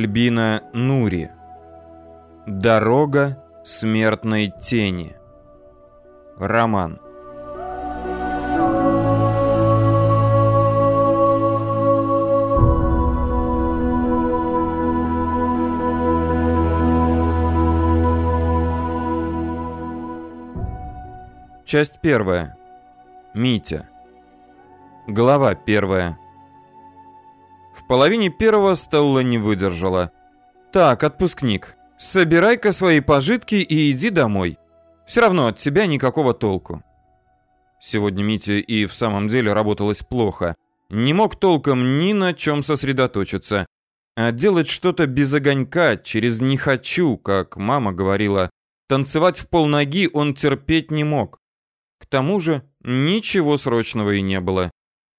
Альбина Нури. Дорога смертной тени. Роман. Часть первая. Митя. Глава первая. В половине первого Стелла не выдержала. «Так, отпускник, собирай-ка свои пожитки и иди домой. Все равно от тебя никакого толку». Сегодня Митя и в самом деле работалось плохо. Не мог толком ни на чем сосредоточиться. А делать что-то без огонька, через «не хочу», как мама говорила, танцевать в полноги он терпеть не мог. К тому же ничего срочного и не было.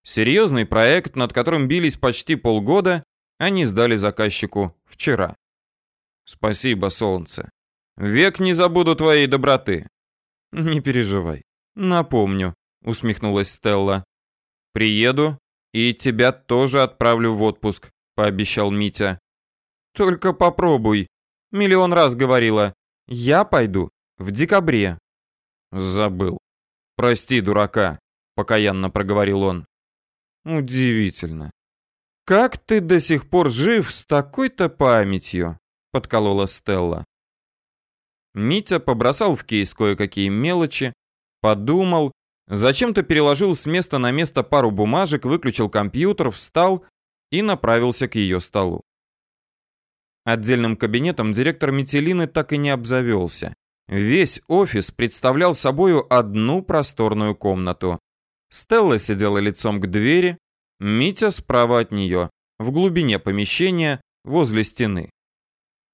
Серьезный проект, над которым бились почти полгода, они сдали заказчику вчера. Спасибо, солнце. Век не забуду твоей доброты. Не переживай. Напомню, усмехнулась Стелла. Приеду и тебя тоже отправлю в отпуск, пообещал Митя. Только попробуй. Миллион раз говорила. Я пойду в декабре. Забыл. «Прости, дурака», — покаянно проговорил он. «Удивительно. Как ты до сих пор жив с такой-то памятью?» — подколола Стелла. Митя побросал в кейс кое-какие мелочи, подумал, зачем-то переложил с места на место пару бумажек, выключил компьютер, встал и направился к ее столу. Отдельным кабинетом директор Метелины так и не обзавелся. Весь офис представлял собою одну просторную комнату. Стелла сидела лицом к двери, Митя справа от нее, в глубине помещения, возле стены.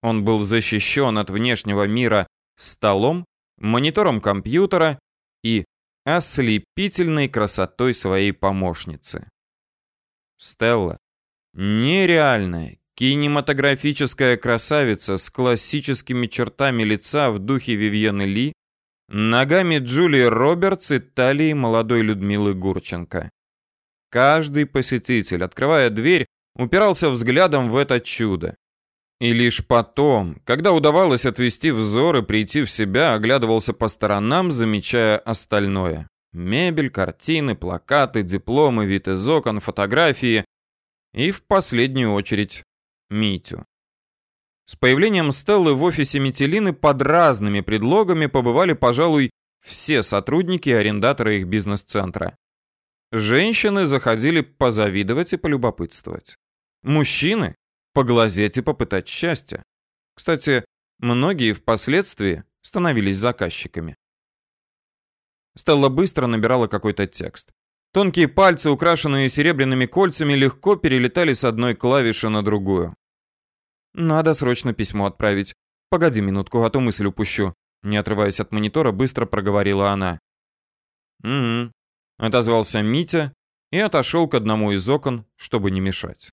Он был защищен от внешнего мира столом, монитором компьютера и ослепительной красотой своей помощницы. Стелла, нереальная, Кинематографическая красавица с классическими чертами лица в духе Вивьены Ли, ногами Джулии Робертс и талией молодой Людмилы Гурченко. Каждый посетитель, открывая дверь, упирался взглядом в это чудо. И лишь потом, когда удавалось отвести взор и прийти в себя, оглядывался по сторонам, замечая остальное. Мебель, картины, плакаты, дипломы, вид из окон, фотографии и, в последнюю очередь, Митю. С появлением Стеллы в офисе Метелины под разными предлогами побывали, пожалуй, все сотрудники и арендаторы их бизнес-центра. Женщины заходили позавидовать и полюбопытствовать. Мужчины – поглазеть и попытать счастья. Кстати, многие впоследствии становились заказчиками. Стелла быстро набирала какой-то текст. Тонкие пальцы, украшенные серебряными кольцами, легко перелетали с одной клавиши на другую. Надо срочно письмо отправить. Погоди минутку, а то мысль упущу. Не отрываясь от монитора, быстро проговорила она. «Угу», — отозвался Митя и отошел к одному из окон, чтобы не мешать.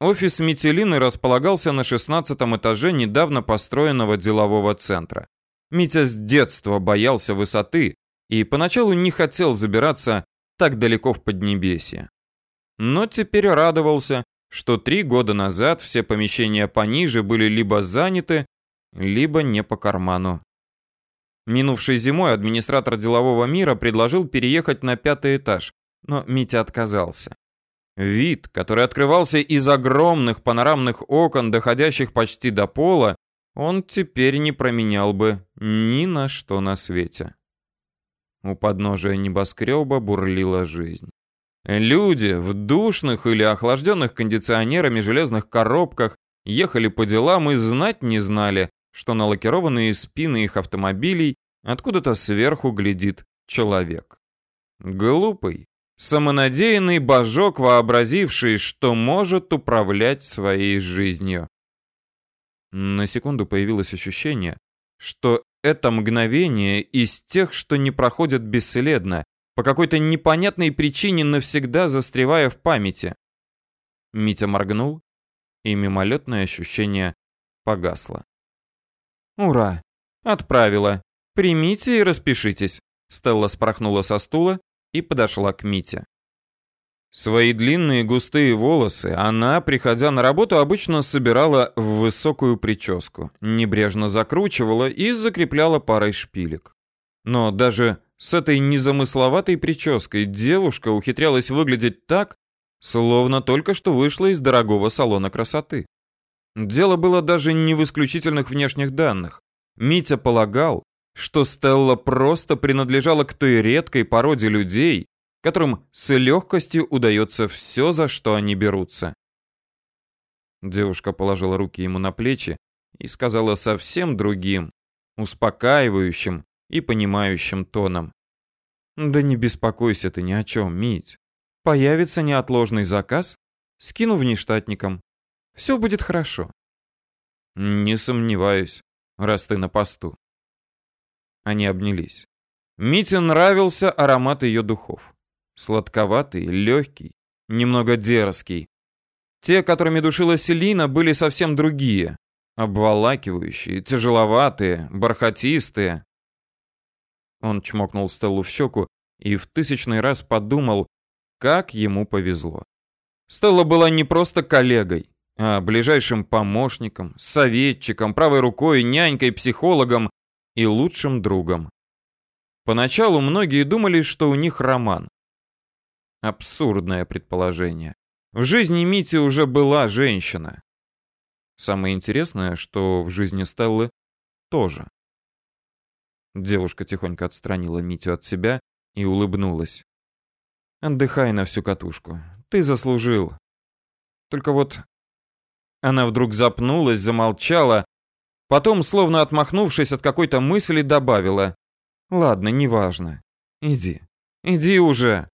Офис Метелины располагался на шестнадцатом этаже недавно построенного делового центра. Митя с детства боялся высоты и поначалу не хотел забираться так далеко в Поднебесье. Но теперь радовался, что три года назад все помещения пониже были либо заняты, либо не по карману. Минувшей зимой администратор делового мира предложил переехать на пятый этаж, но Митя отказался. Вид, который открывался из огромных панорамных окон, доходящих почти до пола, он теперь не променял бы ни на что на свете. У подножия небоскреба бурлила жизнь. Люди в душных или охлажденных кондиционерами железных коробках ехали по делам и знать не знали, что на лакированные спины их автомобилей откуда-то сверху глядит человек. Глупый, самонадеянный божок, вообразивший, что может управлять своей жизнью. На секунду появилось ощущение, что это мгновение из тех, что не проходят бесследно, по какой-то непонятной причине навсегда застревая в памяти. Митя моргнул, и мимолетное ощущение погасло. «Ура! Отправила! Примите и распишитесь!» Стелла спорхнула со стула и подошла к Мите. Свои длинные густые волосы она, приходя на работу, обычно собирала в высокую прическу, небрежно закручивала и закрепляла парой шпилек. Но даже с этой незамысловатой прической девушка ухитрялась выглядеть так, словно только что вышла из дорогого салона красоты. Дело было даже не в исключительных внешних данных. Митя полагал, что Стелла просто принадлежала к той редкой породе людей, которым с легкостью удается все, за что они берутся. Девушка положила руки ему на плечи и сказала совсем другим, успокаивающим и понимающим тоном. «Да не беспокойся ты ни о чем, Мить. Появится неотложный заказ, скину внештатникам. Все будет хорошо». «Не сомневаюсь, раз ты на посту». Они обнялись. Мите нравился аромат ее духов. Сладковатый, легкий, немного дерзкий. Те, которыми душила Селина, были совсем другие. Обволакивающие, тяжеловатые, бархатистые. Он чмокнул Стеллу в щеку и в тысячный раз подумал, как ему повезло. Стелла была не просто коллегой, а ближайшим помощником, советчиком, правой рукой, нянькой, психологом и лучшим другом. Поначалу многие думали, что у них роман. Абсурдное предположение. В жизни Мити уже была женщина. Самое интересное, что в жизни Стеллы тоже. Девушка тихонько отстранила Митю от себя и улыбнулась. «Отдыхай на всю катушку. Ты заслужил. Только вот...» Она вдруг запнулась, замолчала, потом, словно отмахнувшись от какой-то мысли, добавила. «Ладно, неважно. Иди. Иди уже!»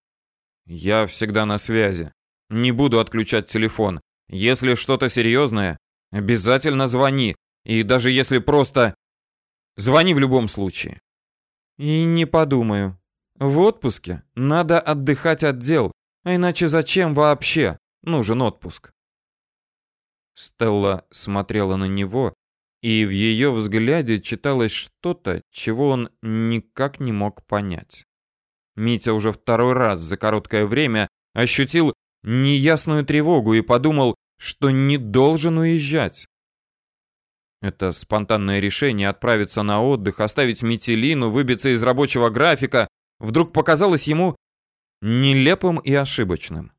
Я всегда на связи. Не буду отключать телефон. Если что-то серьезное, обязательно звони. И даже если просто... Звони в любом случае. И не подумаю. В отпуске надо отдыхать от дел. А иначе зачем вообще нужен отпуск? Стелла смотрела на него, и в ее взгляде читалось что-то, чего он никак не мог понять. Митя уже второй раз за короткое время ощутил неясную тревогу и подумал, что не должен уезжать. Это спонтанное решение отправиться на отдых, оставить Метелину, выбиться из рабочего графика, вдруг показалось ему нелепым и ошибочным.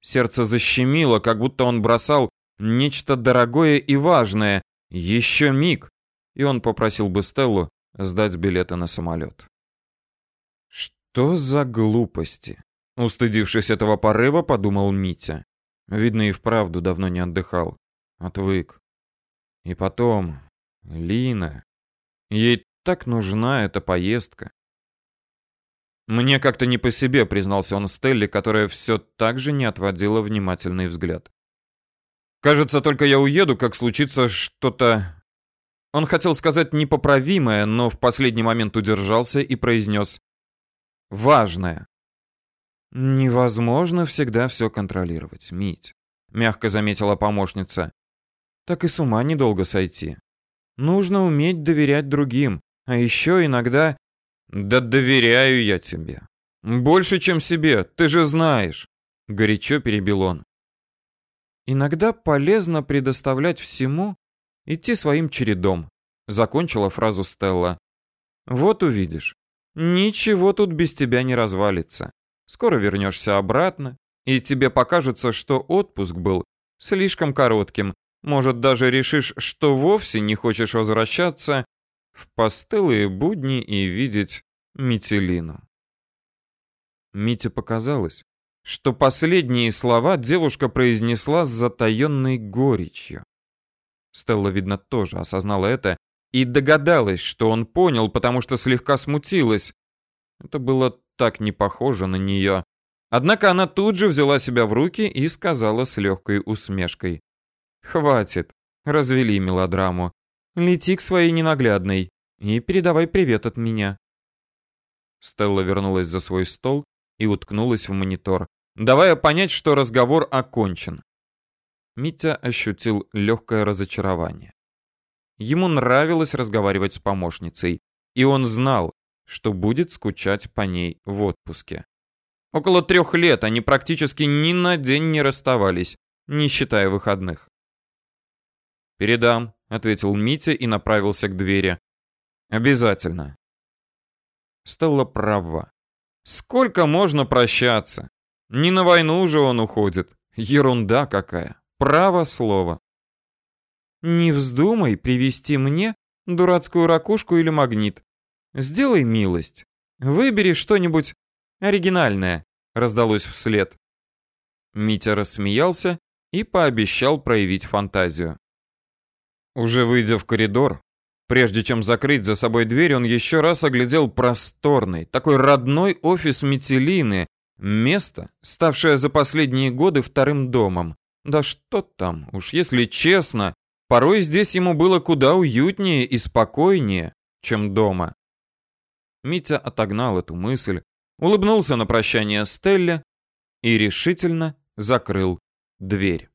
Сердце защемило, как будто он бросал нечто дорогое и важное. Еще миг, и он попросил бы Стеллу сдать билеты на самолет. Что за глупости? Устыдившись этого порыва, подумал Митя. Видно, и вправду давно не отдыхал. Отвык. И потом, Лина. Ей так нужна эта поездка. Мне как-то не по себе, признался он Стелле, которая все так же не отводила внимательный взгляд. Кажется, только я уеду, как случится что-то... Он хотел сказать непоправимое, но в последний момент удержался и произнес важное. Невозможно всегда все контролировать, Мить, мягко заметила помощница. Так и с ума недолго сойти. Нужно уметь доверять другим, а еще иногда... Да доверяю я тебе. Больше, чем себе, ты же знаешь. Горячо перебил он. Иногда полезно предоставлять всему идти своим чередом. Закончила фразу Стелла. Вот увидишь. Ничего тут без тебя не развалится. Скоро вернешься обратно, и тебе покажется, что отпуск был слишком коротким. Может, даже решишь, что вовсе не хочешь возвращаться в постылые будни и видеть Митилину. Мите показалось, что последние слова девушка произнесла с затаенной горечью. Стелла, видно, тоже осознала это и догадалась, что он понял, потому что слегка смутилась. Это было так не похоже на нее. Однако она тут же взяла себя в руки и сказала с легкой усмешкой. «Хватит, развели мелодраму. Лети к своей ненаглядной и передавай привет от меня». Стелла вернулась за свой стол и уткнулась в монитор, давая понять, что разговор окончен. Митя ощутил легкое разочарование. Ему нравилось разговаривать с помощницей, и он знал, что будет скучать по ней в отпуске. Около трех лет они практически ни на день не расставались, не считая выходных. «Передам», — ответил Митя и направился к двери. «Обязательно». Стелла права. Сколько можно прощаться? Не на войну же он уходит. Ерунда какая. Право слово. Не вздумай привести мне дурацкую ракушку или магнит. Сделай милость. Выбери что-нибудь оригинальное, раздалось вслед. Митя рассмеялся и пообещал проявить фантазию. Уже выйдя в коридор, прежде чем закрыть за собой дверь, он еще раз оглядел просторный, такой родной офис Метелины, место, ставшее за последние годы вторым домом. Да что там, уж если честно, порой здесь ему было куда уютнее и спокойнее, чем дома. Митя отогнал эту мысль, улыбнулся на прощание Стелле и решительно закрыл дверь.